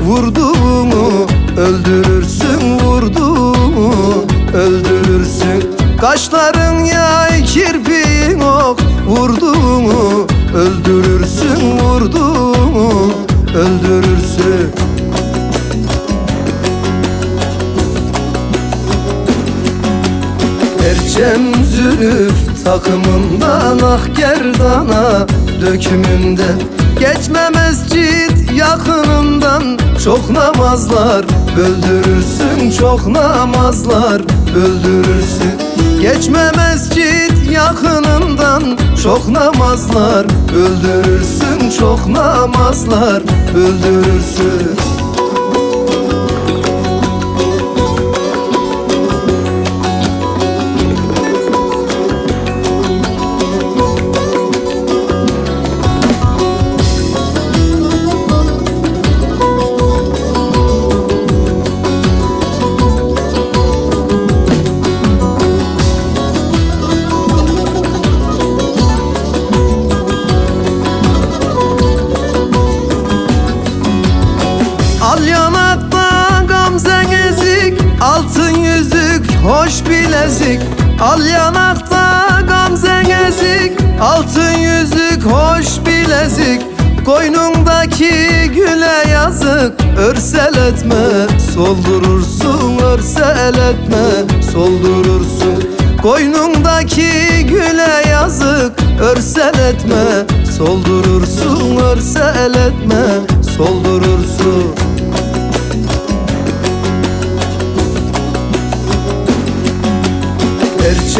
ok Vurduğunu öldürürsün Vurduğunu öldürürsün. Kaşların yay kirpin ok. Vurduğunu öldürürsün Vurduğunu öldürürsün. Perçem zülüf takımından ah gerdana dökümünde Geçme mescit yakınından çok namazlar Öldürürsün çok namazlar öldürürsün. Geçme mescit yakınından çok namazlar Öldürürsün çok namazlar öldürürsün Al yanakta gamzen ezik Altın yüzük hoş bilezik. Al yanakta gamzen ezik Altın yüzük hoş bilezik. Koynundaki güle yazık Örsel etme. Soldurursun Örsel etme. Soldurursun. Koynundaki güle yazık Örsel etme. Soldurursun Örsel etme. Soldurursun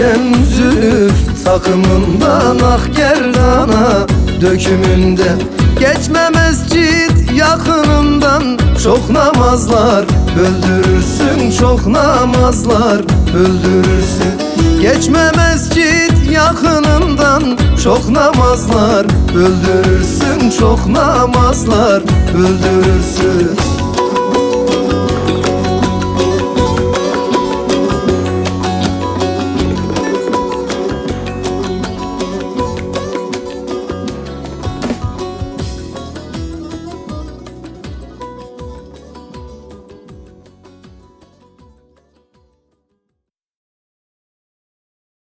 Perçem zülüf takımından ah gerdana dökümünde Geçme mescit yakınından çok namazlar Öldürürsün çok namazlar öldürürsün. Geçme mescit yakınından çok namazlar Öldürürsün çok namazlar öldürürsün